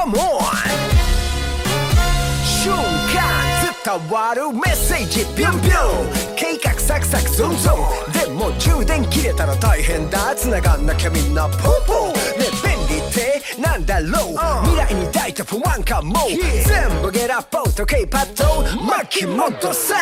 Come 瞬間伝わるメッセージピョンピョン計画サクサクゾンゾンでも充電切れたら大変だ。繋がんなきゃみんなポンポン。ね便利ってなんだろう、uh. 未来に抱いた不安かも、yeah. 全部ゲラポート K パッド巻き戻せ、